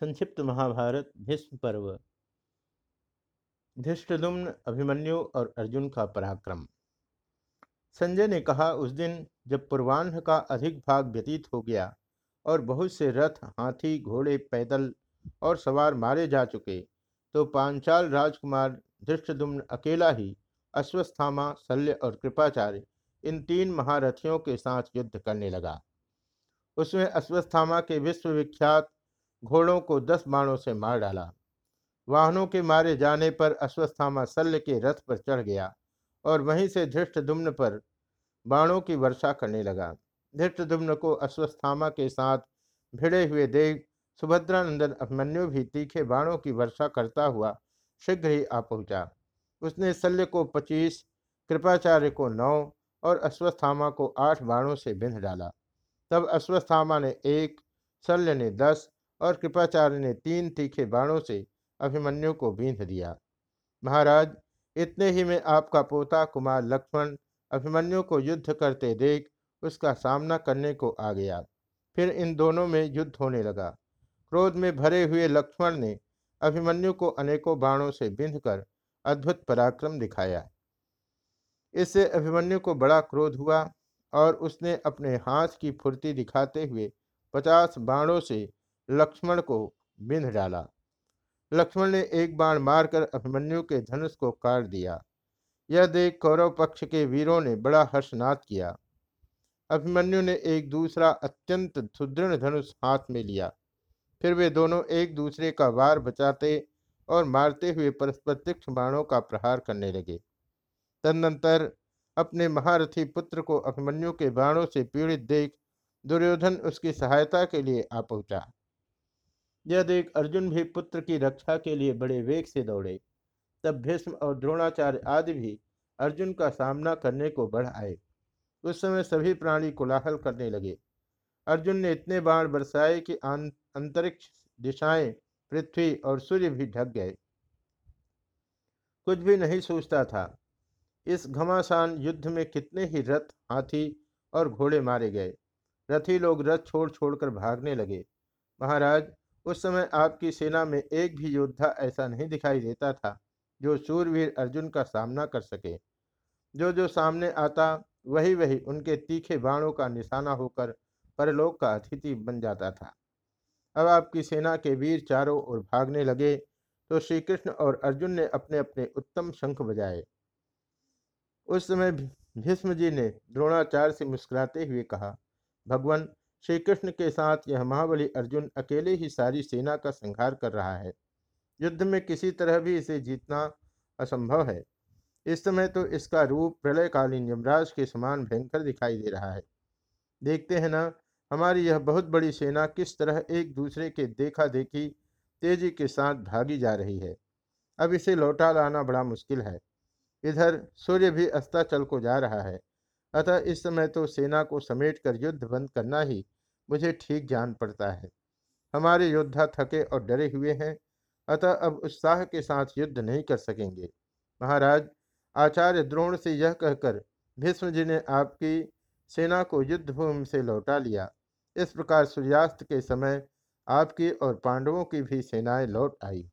संक्षिप्त महाभारत भीष्म पर्व। धृष्टदुम्न अभिमन्यु और अर्जुन का पराक्रम। संजय ने कहा, उस दिन जब पूर्वान्ह का अधिक भाग व्यतीत हो गया और बहुत से रथ, हाथी, घोड़े, पैदल और सवार मारे जा चुके तो पांचाल राजकुमार धृष्टदुम्न अकेला ही अश्वस्थामा, शल्य और कृपाचार्य इन तीन महारथियों के साथ युद्ध करने लगा। उसमें अश्वस्थामा के विश्वविख्यात घोड़ों को दस बाणों से मार डाला। वाहनों के मारे जाने पर अश्वस्थामा शल्य के रथ पर चढ़ गया और वहीं से धृष्टदुम्न पर बाणों की वर्षा करने लगा। धृष्टदुम्न को अश्वस्थामा के साथ भिड़े हुए देख सुभद्रानंदन अभिमन्यु भी तीखे बाणों की वर्षा करता हुआ शीघ्र ही आ पहुँचा। उसने शल्य को पच्चीस, कृपाचार्य को नौ और अश्वस्थामा को आठ बाणों से बिंध डाला। तब अश्वस्थामा ने एक, शल्य ने दस और कृपाचार्य ने तीन तीखे बाणों से अभिमन्यु को बींध दिया। महाराज, इतने ही में आपका पोता कुमार लक्ष्मण अभिमन्यु को युद्ध करते देख उसका सामना करने को आ गया। फिर इन दोनों में युद्ध होने लगा। क्रोध में भरे हुए लक्ष्मण ने अभिमन्यु को अनेकों बाणों से बिंध कर अद्भुत पराक्रम दिखाया। इससे अभिमन्यु को बड़ा क्रोध हुआ और उसने अपने हाथ की फुर्ती दिखाते हुए पचास बाणों से लक्ष्मण को बिंध डाला। लक्ष्मण ने एक बाण मारकर अभिमन्यु के धनुष को काट दिया। यह देख कौरव पक्ष के वीरों ने बड़ा हर्षनाद किया। अभिमन्यु ने एक दूसरा अत्यंत सुदृढ़ धनुष हाथ में लिया। फिर वे दोनों एक दूसरे का वार बचाते और मारते हुए परस्पर तीक्ष्ण बाणों का प्रहार करने लगे। तदनंतर अपने महारथी पुत्र को अभिमन्यु के बाणों से पीड़ित देख दुर्योधन उसकी सहायता के लिए आ पहुँचा। यह देख अर्जुन भी पुत्र की रक्षा के लिए बड़े वेग से दौड़े। तब भीष्म और द्रोणाचार्य आदि भी अर्जुन का सामना करने को बढ़ आए। उस समय सभी प्राणी कोलाहल करने लगे। अर्जुन ने इतने बाण बरसाए कि अंतरिक्ष दिशाएँ, पृथ्वी और सूर्य भी ढक गए। कुछ भी नहीं सोचता था। इस घमासान युद्ध में कितने ही रथ, हाथी और घोड़े मारे गए। रथी लोग रथ छोड़ छोड़कर भागने लगे। महाराज उस समय आपकी सेना में एक भी योद्धा ऐसा नहीं दिखाई देता था, जो सूरवीर अर्जुन का सामना कर सके। जो जो सामने आता वही वही उनके तीखे बाणों का निशाना होकर परलोक का अतिथि बन जाता था। अब आपकी सेना के वीर चारों ओर भागने लगे तो श्री कृष्ण और अर्जुन ने अपने अपने उत्तम शंख बजाए। उस समय भीष्म जी ने द्रोणाचार्य से मुस्कुराते हुए कहा, भगवान श्री कृष्ण के साथ यह महाबली अर्जुन अकेले ही सारी सेना का संहार कर रहा है। युद्ध में किसी तरह भी इसे जीतना असंभव है। इस समय तो इसका रूप प्रलयकालीन यमराज के समान भयंकर दिखाई दे रहा है। देखते हैं ना, हमारी यह बहुत बड़ी सेना किस तरह एक दूसरे के देखा देखी तेज़ी के साथ भागी जा रही है। अब इसे लौटा लाना बड़ा मुश्किल है। इधर सूर्य भी अस्ताचल को जा रहा है। अतः इस समय तो सेना को समेट कर युद्ध बंद करना ही मुझे ठीक जान पड़ता है। हमारे योद्धा थके और डरे हुए हैं, अतः अब उत्साह के साथ युद्ध नहीं कर सकेंगे। महाराज, आचार्य द्रोण से यह कहकर भीष्म जी ने आपकी सेना को युद्ध भूमि से लौटा लिया। इस प्रकार सूर्यास्त के समय आपकी और पांडवों की भी सेनाएँ लौट आई।